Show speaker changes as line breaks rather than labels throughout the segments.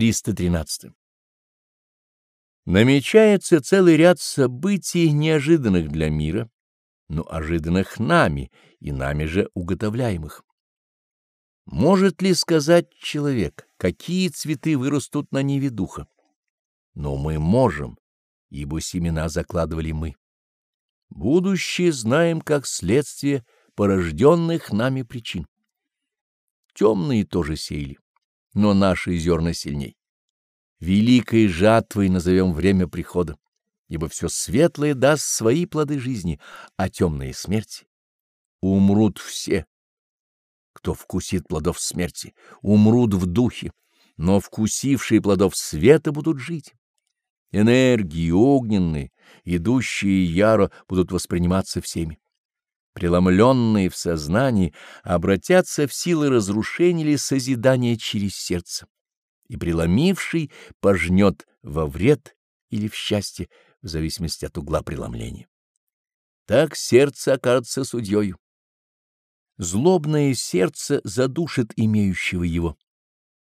313. Намечается целый ряд событий, неожиданных для мира, но ожиданных нами и нами же уготовляемых. Может ли сказать человек, какие цветы вырастут на ниве духа? Но мы можем, ибо семена закладывали мы. Будущее знаем как следствие порожденных нами причин. Темные тоже сеяли, но наши зерна сильней. Великой жатвой назовем время прихода, ибо все светлое даст свои плоды жизни, а темные — смерти. Умрут все, кто вкусит плодов смерти, умрут в духе, но вкусившие плодов света будут жить. Энергии огненные, идущие яро, будут восприниматься всеми. Преломленные в сознании обратятся в силы разрушения или созидания через сердце, и преломивший пожнет во вред или в счастье, в зависимости от угла преломления. Так сердце окажется судьёю. Злобное сердце задушит имеющего его,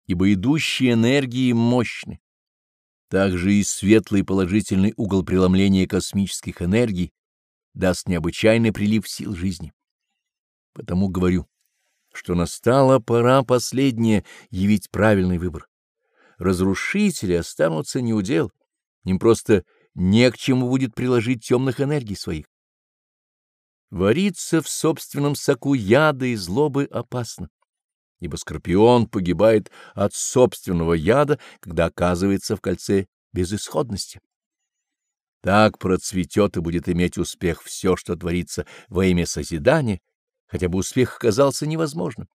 ибо идущие энергии мощны. Также и светлый положительный угол преломления космических энергий даст необычайный прилив сил жизни. Потому говорю, что настала пора последняя явить правильный выбор. Разрушители останутся неудел, им просто не к чему будет приложить темных энергий своих. Вариться в собственном соку яда и злобы опасно, ибо скорпион погибает от собственного яда, когда оказывается в кольце безысходности. Так процветет и будет иметь успех все, что творится во имя созидания, хотя бы успех оказался невозможным.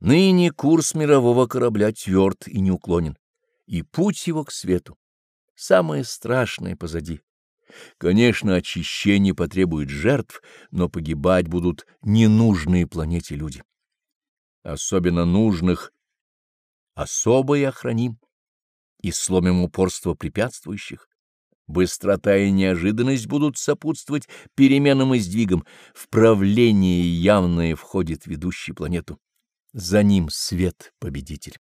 Ныне курс мирового корабля тверд и неуклонен, и путь его к свету. Самое страшное позади. Конечно, очищение потребует жертв, но погибать будут ненужные планете люди. Особенно нужных особо и охраним, и сломим упорство препятствующих. Быстрота и неожиданность будут сопутствовать переменам и сдвигам. В правление явное входит ведущий планету. За ним свет победитель.